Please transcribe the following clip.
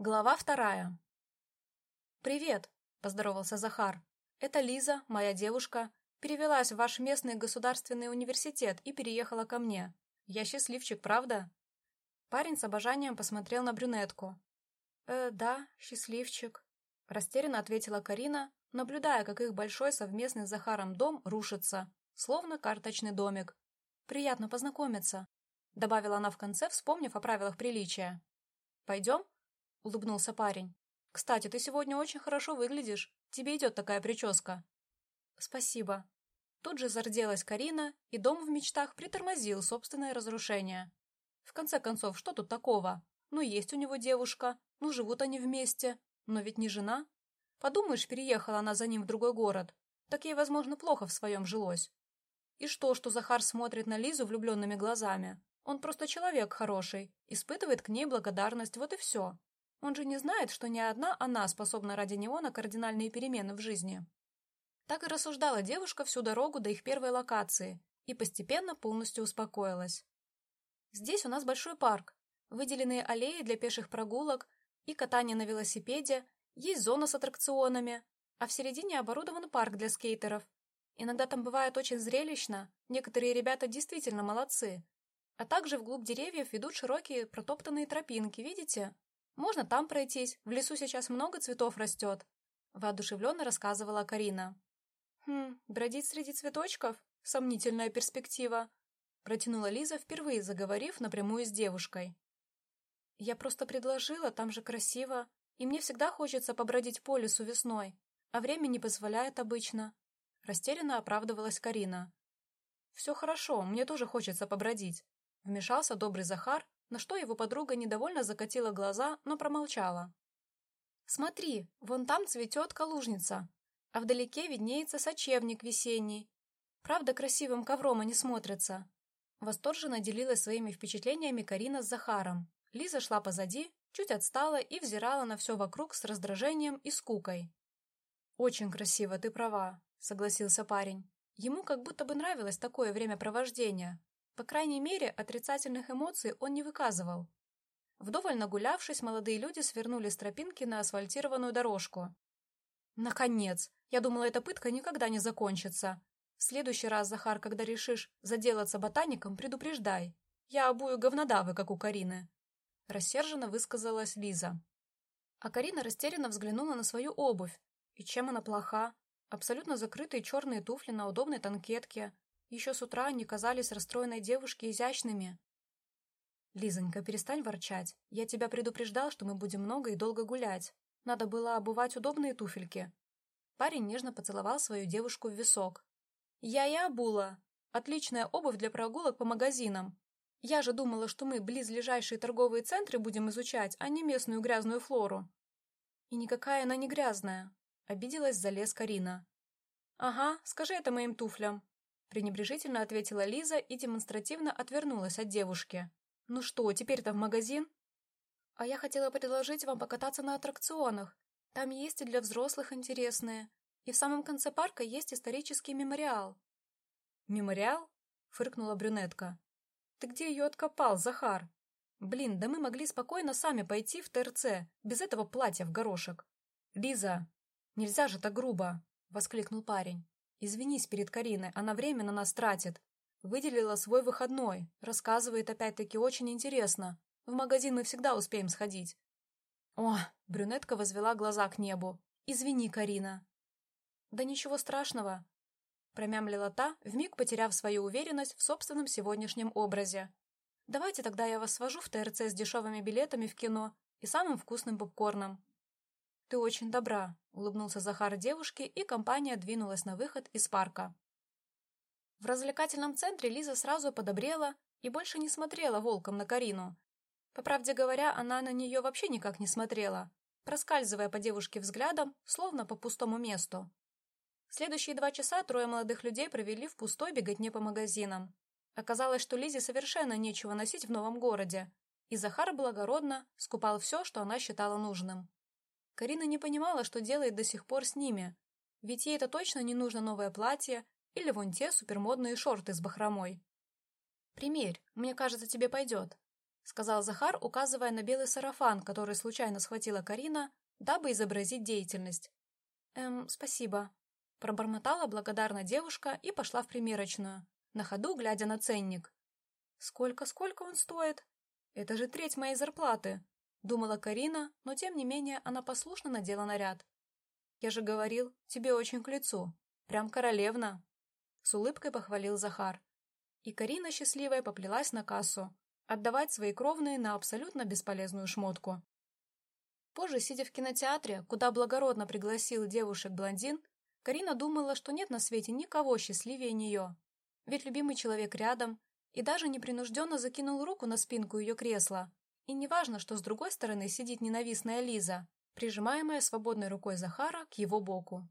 Глава вторая. «Привет», — поздоровался Захар. «Это Лиза, моя девушка. Перевелась в ваш местный государственный университет и переехала ко мне. Я счастливчик, правда?» Парень с обожанием посмотрел на брюнетку. «Э, да, счастливчик», — растерянно ответила Карина, наблюдая, как их большой совместный с Захаром дом рушится, словно карточный домик. «Приятно познакомиться», — добавила она в конце, вспомнив о правилах приличия. «Пойдем?» — улыбнулся парень. «Кстати, ты сегодня очень хорошо выглядишь. Тебе идет такая прическа». «Спасибо». Тут же зарделась Карина, и дом в мечтах притормозил собственное разрушение. В конце концов, что тут такого? Ну, есть у него девушка, ну, живут они вместе, но ведь не жена. Подумаешь, переехала она за ним в другой город. Так ей, возможно, плохо в своем жилось. И что, что Захар смотрит на Лизу влюбленными глазами? Он просто человек хороший, испытывает к ней благодарность, вот и все. Он же не знает, что не одна она способна ради него на кардинальные перемены в жизни. Так и рассуждала девушка всю дорогу до их первой локации и постепенно полностью успокоилась. Здесь у нас большой парк, выделенные аллеи для пеших прогулок и катания на велосипеде, есть зона с аттракционами, а в середине оборудован парк для скейтеров. Иногда там бывает очень зрелищно, некоторые ребята действительно молодцы. А также вглубь деревьев ведут широкие протоптанные тропинки, видите? Можно там пройтись, в лесу сейчас много цветов растет», — воодушевленно рассказывала Карина. «Хм, бродить среди цветочков? Сомнительная перспектива», — протянула Лиза, впервые заговорив напрямую с девушкой. «Я просто предложила, там же красиво, и мне всегда хочется побродить по лесу весной, а время не позволяет обычно», — растерянно оправдывалась Карина. «Все хорошо, мне тоже хочется побродить», — вмешался добрый Захар, на что его подруга недовольно закатила глаза, но промолчала. «Смотри, вон там цветет калужница, а вдалеке виднеется сочевник весенний. Правда, красивым ковром они смотрятся». Восторженно делилась своими впечатлениями Карина с Захаром. Лиза шла позади, чуть отстала и взирала на все вокруг с раздражением и скукой. «Очень красиво, ты права», — согласился парень. Ему как будто бы нравилось такое времяпровождение, по крайней мере, отрицательных эмоций он не выказывал. Вдоволь нагулявшись, молодые люди свернули с тропинки на асфальтированную дорожку. «Наконец! Я думала, эта пытка никогда не закончится. В следующий раз, Захар, когда решишь заделаться ботаником, предупреждай. Я обую говнодавы, как у Карины». Рассерженно высказалась Лиза. А Карина растерянно взглянула на свою обувь. И чем она плоха? Абсолютно закрытые черные туфли на удобной танкетке, еще с утра они казались расстроенной девушке изящными. «Лизонька, перестань ворчать. Я тебя предупреждал, что мы будем много и долго гулять. Надо было обувать удобные туфельки». Парень нежно поцеловал свою девушку в висок. «Я и обула. Отличная обувь для прогулок по магазинам. Я же думала, что мы близлежащие торговые центры будем изучать, а не местную грязную флору». «И никакая она не грязная», — обиделась за лес Карина. «Ага, скажи это моим туфлям пренебрежительно ответила Лиза и демонстративно отвернулась от девушки. «Ну что, теперь-то в магазин?» «А я хотела предложить вам покататься на аттракционах. Там есть и для взрослых интересные. И в самом конце парка есть исторический мемориал». «Мемориал?» — фыркнула брюнетка. «Ты где ее откопал, Захар? Блин, да мы могли спокойно сами пойти в ТРЦ, без этого платья в горошек». «Лиза, нельзя же так грубо!» — воскликнул парень. Извинись перед Кариной, она время на нас тратит. Выделила свой выходной. Рассказывает опять-таки очень интересно. В магазин мы всегда успеем сходить. О, брюнетка возвела глаза к небу. Извини, Карина. Да ничего страшного. Промямлила та, вмиг потеряв свою уверенность в собственном сегодняшнем образе. Давайте тогда я вас свожу в ТРЦ с дешевыми билетами в кино и самым вкусным попкорном. «Ты очень добра», — улыбнулся Захар девушке, и компания двинулась на выход из парка. В развлекательном центре Лиза сразу подобрела и больше не смотрела волком на Карину. По правде говоря, она на нее вообще никак не смотрела, проскальзывая по девушке взглядом, словно по пустому месту. Следующие два часа трое молодых людей провели в пустой беготне по магазинам. Оказалось, что Лизе совершенно нечего носить в новом городе, и Захар благородно скупал все, что она считала нужным. Карина не понимала, что делает до сих пор с ними, ведь ей это точно не нужно новое платье или вон те супермодные шорты с бахромой. «Примерь, мне кажется, тебе пойдет», — сказал Захар, указывая на белый сарафан, который случайно схватила Карина, дабы изобразить деятельность. «Эм, спасибо», — пробормотала благодарно девушка и пошла в примерочную, на ходу глядя на ценник. «Сколько-сколько он стоит? Это же треть моей зарплаты», — думала Карина, но тем не менее она послушно надела наряд. «Я же говорил, тебе очень к лицу. Прям королевна!» С улыбкой похвалил Захар. И Карина, счастливая, поплелась на кассу, отдавать свои кровные на абсолютно бесполезную шмотку. Позже, сидя в кинотеатре, куда благородно пригласил девушек-блондин, Карина думала, что нет на свете никого счастливее нее. Ведь любимый человек рядом и даже непринужденно закинул руку на спинку ее кресла. И неважно, что с другой стороны сидит ненавистная Лиза, прижимаемая свободной рукой Захара к его боку.